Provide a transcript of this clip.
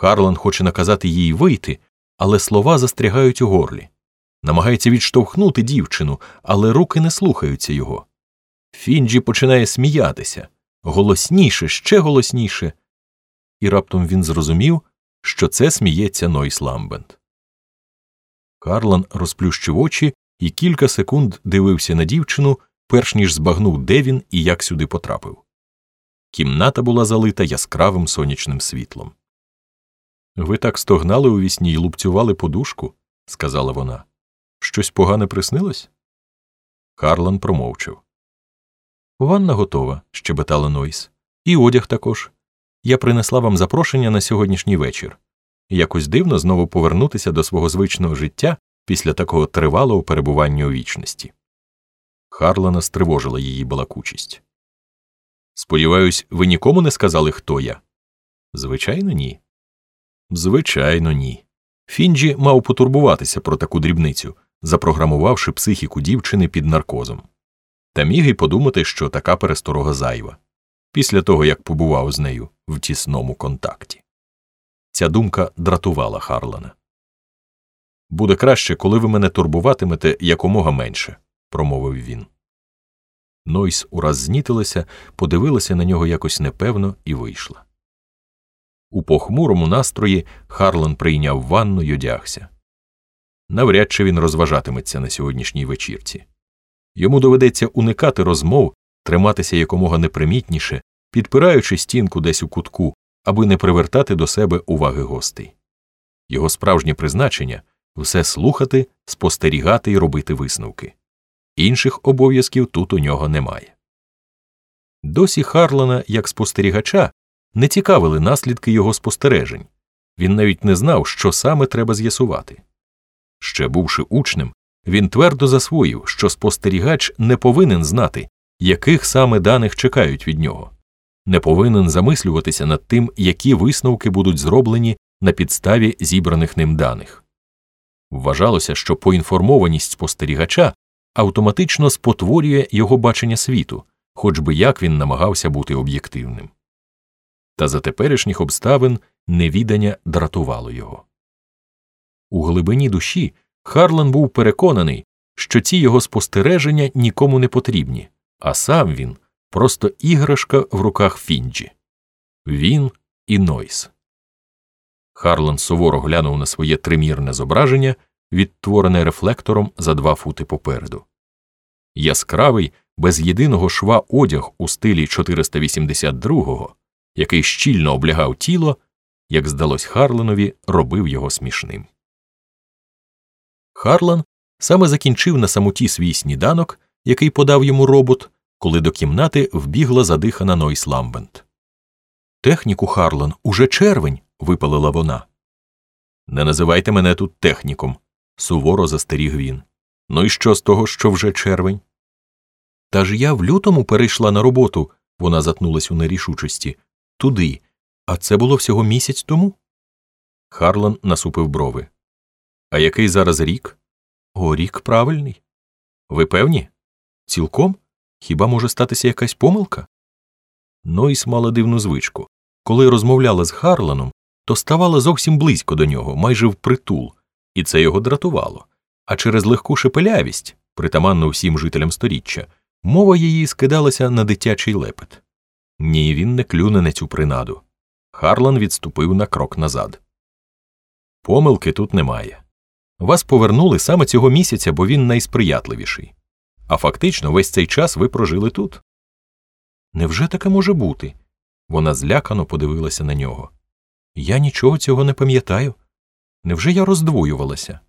Харлан хоче наказати їй вийти, але слова застрягають у горлі. Намагається відштовхнути дівчину, але руки не слухаються його. Фінджі починає сміятися голосніше, ще голосніше, і раптом він зрозумів, що це сміється Нойс Ламбент. Харлан розплющив очі і кілька секунд дивився на дівчину, перш ніж збагнув, де він і як сюди потрапив. Кімната була залита яскравим сонячним світлом. Ви так стогнали у вісні й лупцювали подушку, сказала вона. Щось погане приснилось? Харлан промовчав. Ванна готова, щебетала Нойс. І одяг також. Я принесла вам запрошення на сьогоднішній вечір. Якось дивно знову повернутися до свого звичного життя після такого тривалого перебування у вічності. Харлана стривожила її балакучість. Сподіваюсь, ви нікому не сказали, хто я? Звичайно, ні. Звичайно, ні. Фінджі мав потурбуватися про таку дрібницю, запрограмувавши психіку дівчини під наркозом. Та міг і подумати, що така пересторога зайва, після того як побував з нею в тісному контакті. Ця думка дратувала Харлана. Буде краще, коли ви мене турбуватимете якомога менше, промовив він. Нойс ураз знітилася, подивилася на нього якось непевно і вийшла. У похмурому настрої Харлан прийняв ванну й одягся. Навряд чи він розважатиметься на сьогоднішній вечірці. Йому доведеться уникати розмов, триматися якомога непримітніше, підпираючи стінку десь у кутку, аби не привертати до себе уваги гостей. Його справжнє призначення все слухати, спостерігати і робити висновки. Інших обов'язків тут у нього немає. Досі Харлана, як спостерігача, не цікавили наслідки його спостережень він навіть не знав, що саме треба з'ясувати. Ще бувши учнем, він твердо засвоїв, що спостерігач не повинен знати, яких саме даних чекають від нього, не повинен замислюватися над тим, які висновки будуть зроблені на підставі зібраних ним даних. Вважалося, що поінформованість спостерігача автоматично спотворює його бачення світу, хоч би як він намагався бути об'єктивним. Та за теперішніх обставин невідання дратувало його. У глибині душі Харлан був переконаний, що ці його спостереження нікому не потрібні, а сам він просто іграшка в руках Фінджі. Він і Нойс. Харлан суворо глянув на своє тримірне зображення, відтворене рефлектором за два фути попереду. Яскравий, без єдиного шва одяг у стилі 482-го, який щільно облягав тіло, як здалось Харланові, робив його смішним. Харлан саме закінчив на самоті свій сніданок, який подав йому робот, коли до кімнати вбігла задихана Нойс Ламбент. Техніку Харлан, уже червень. випалила вона. Не називайте мене тут техніком, суворо застеріг він. Ну і що з того, що вже червень? Та ж я в лютому перейшла на роботу, вона затнулась у нерішучості, туди, а це було всього місяць тому. Харлан насупив брови. А який зараз рік? О, рік правильний. Ви певні? Цілком? Хіба може статися якась помилка? Нойс мала дивну звичку. Коли розмовляла з Харланом, то ставала зовсім близько до нього, майже впритул, і це його дратувало. А через легку шепелявість, притаманну всім жителям сторіччя, мова її скидалася на дитячий лепет. Ні, він не клюне на цю принаду. Харлан відступив на крок назад. Помилки тут немає. Вас повернули саме цього місяця, бо він найсприятливіший. А фактично весь цей час ви прожили тут. Невже таке може бути? Вона злякано подивилася на нього. Я нічого цього не пам'ятаю. Невже я роздвоювалася?